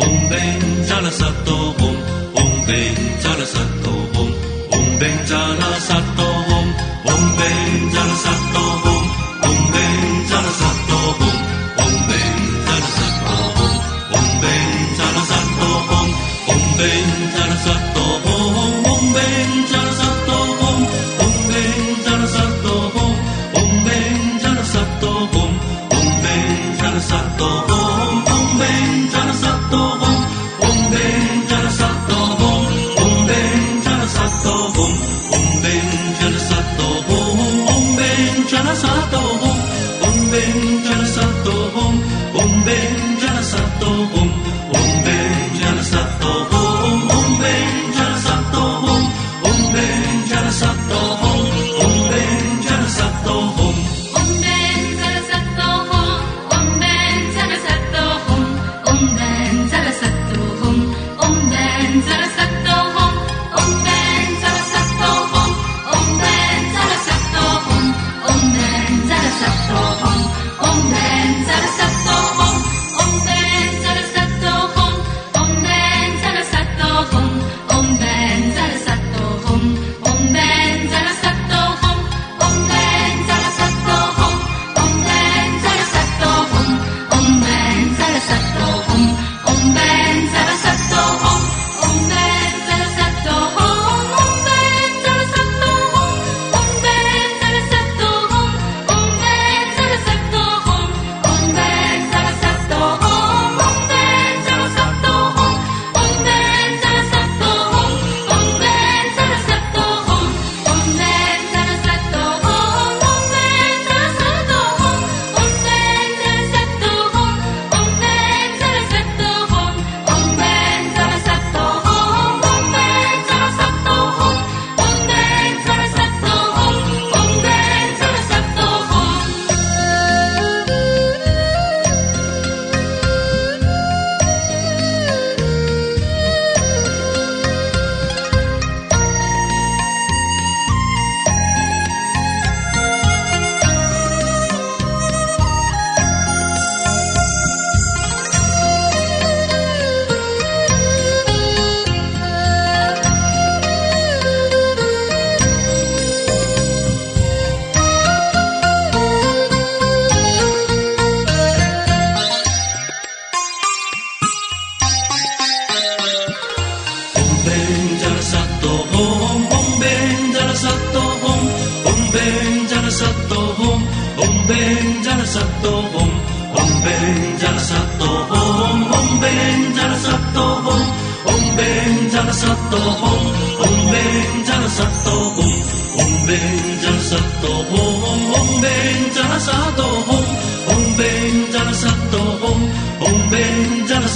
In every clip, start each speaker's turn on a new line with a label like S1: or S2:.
S1: Om binh cha la sát Om, bùng bùng binh Om la sát tô bùng Om, Om cha la sát tô Om, bùng binh cha la sát tô bùng bùng binh cha la sát tô bùng bùng binh cha la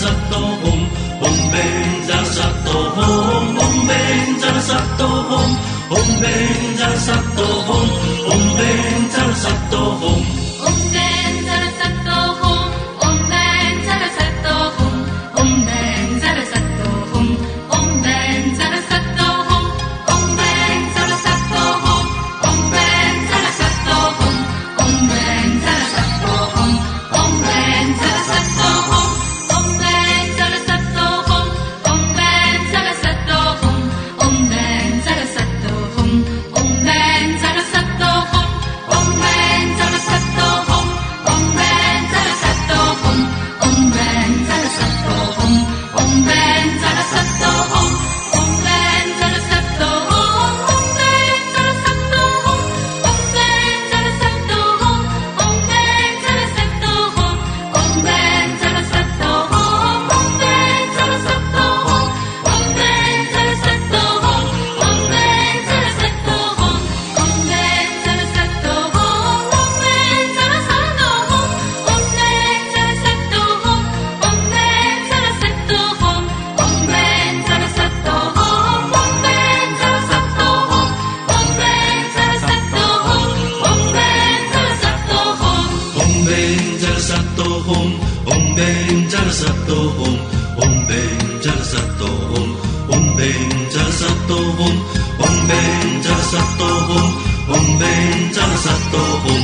S1: sabto hom hom ben jar sabto hom hom ben jar sabto hom hom ben jar sabto hom 萨多吽，吽呗扎那萨多吽。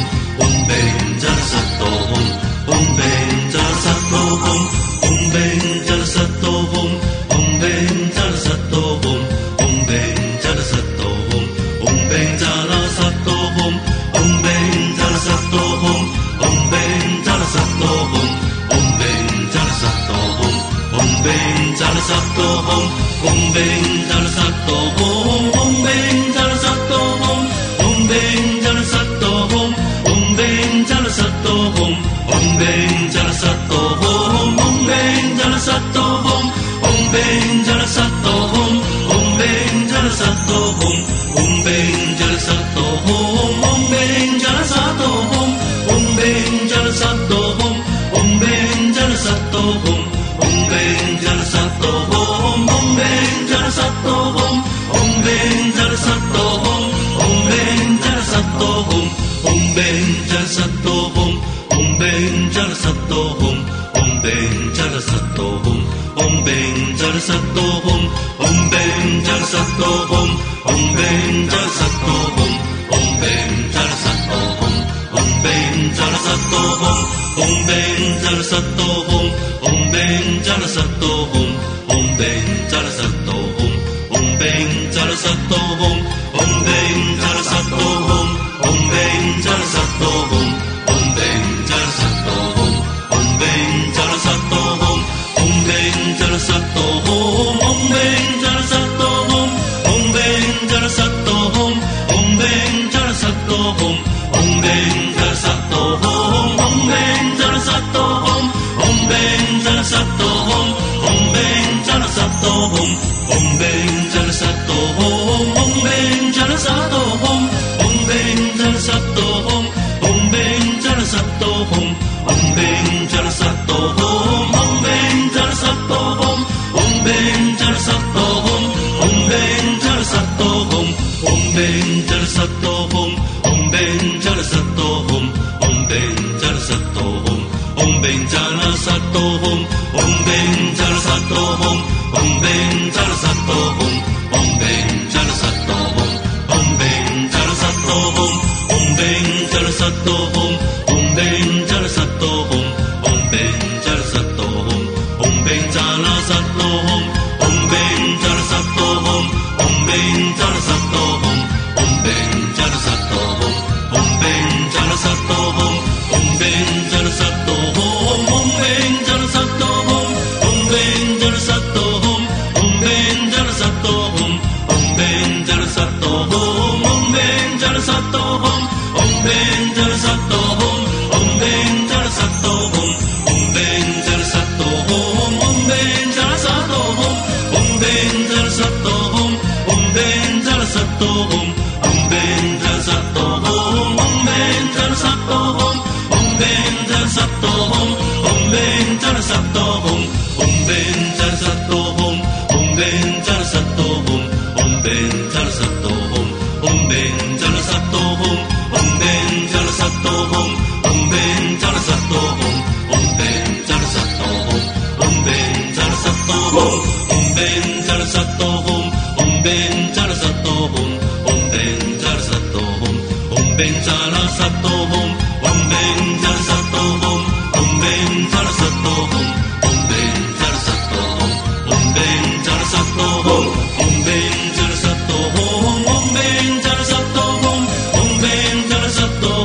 S1: todo un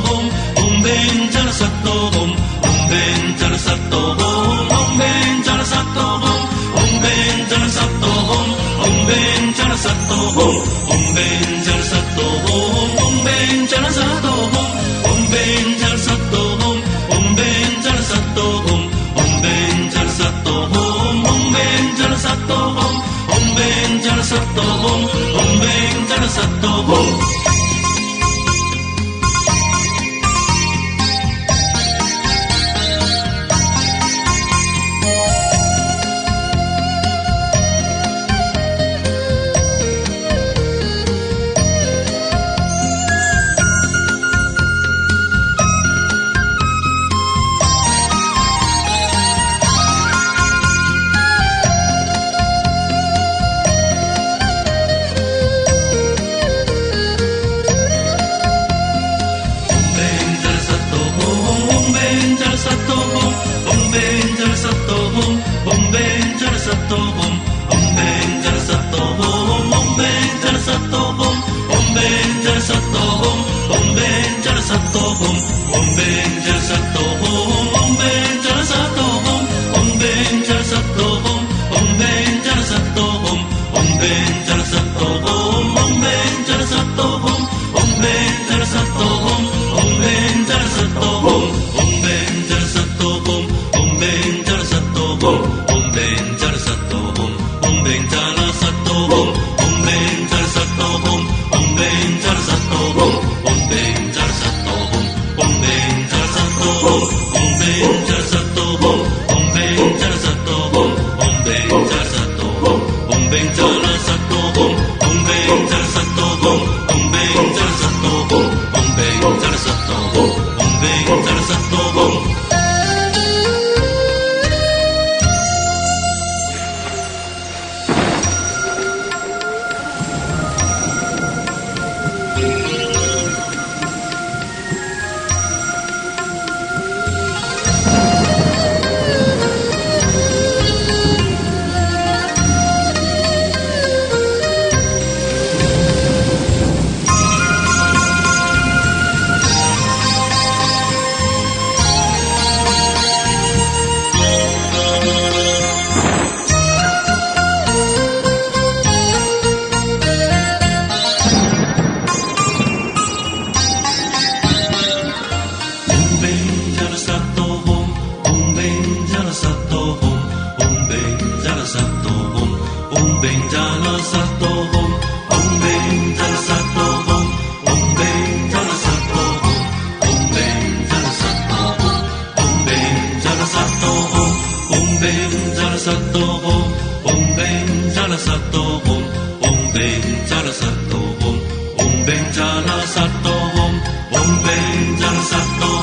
S1: home cùng bên cha sắc tô home 嗡呗扎那萨埵。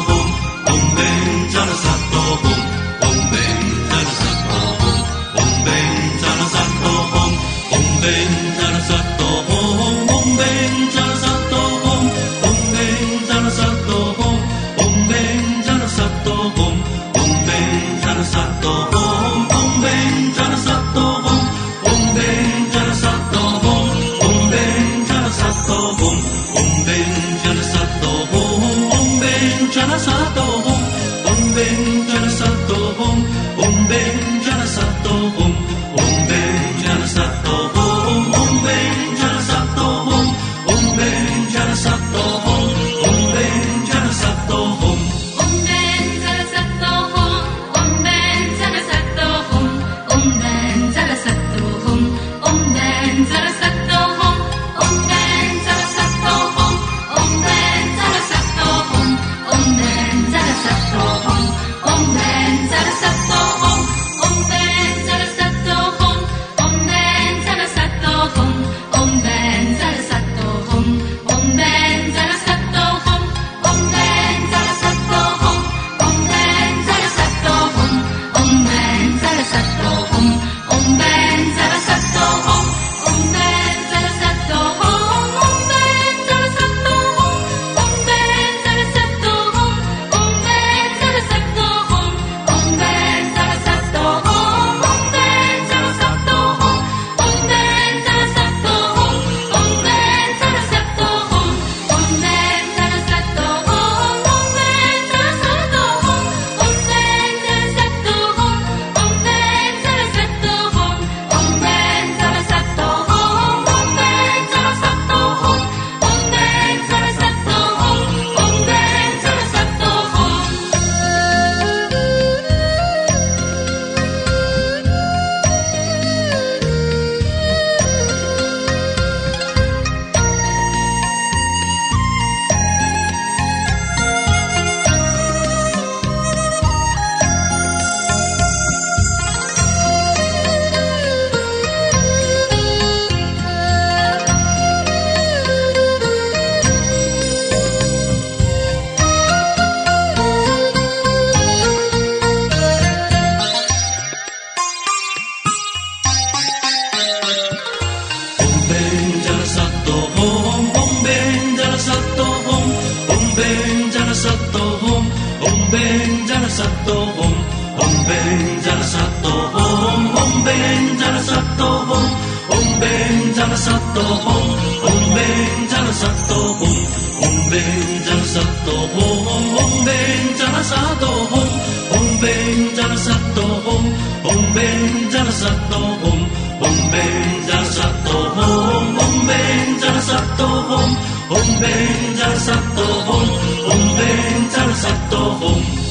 S1: Om Benjal Satto Om, Om Benjal Om.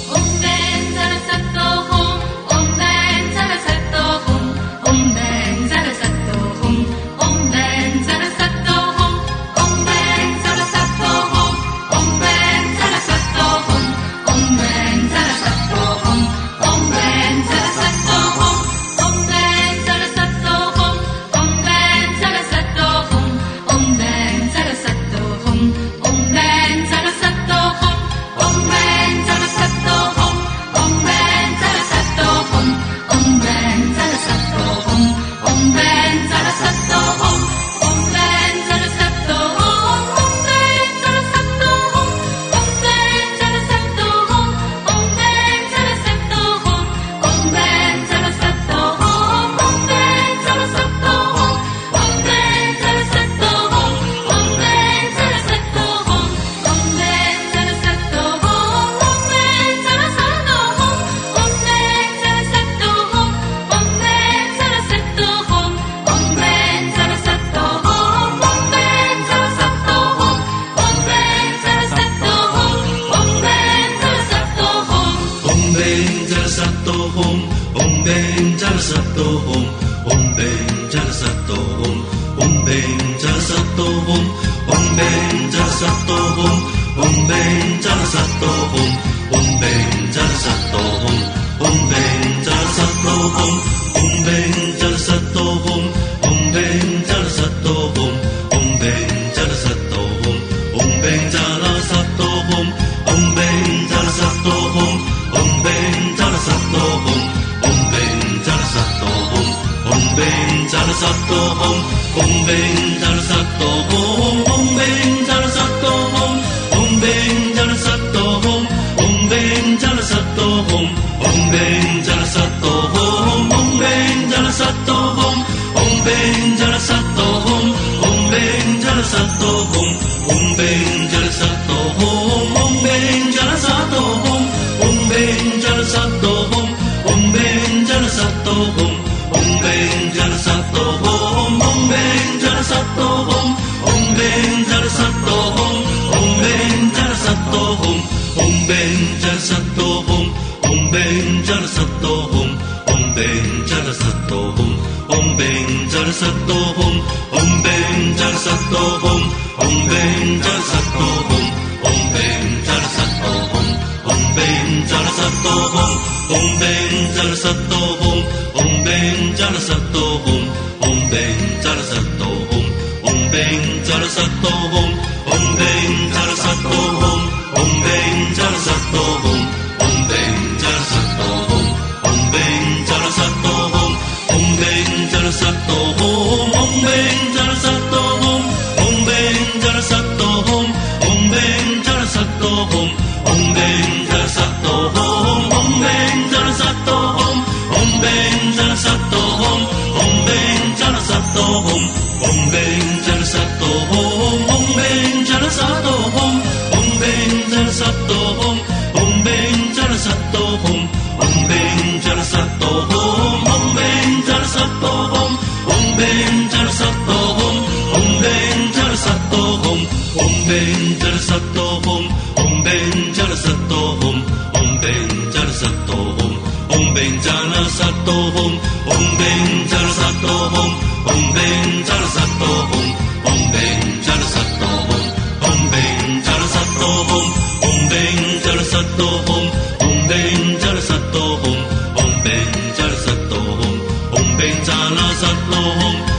S1: bencer satto om om bencer satto om om bencer satto om om bencer satto om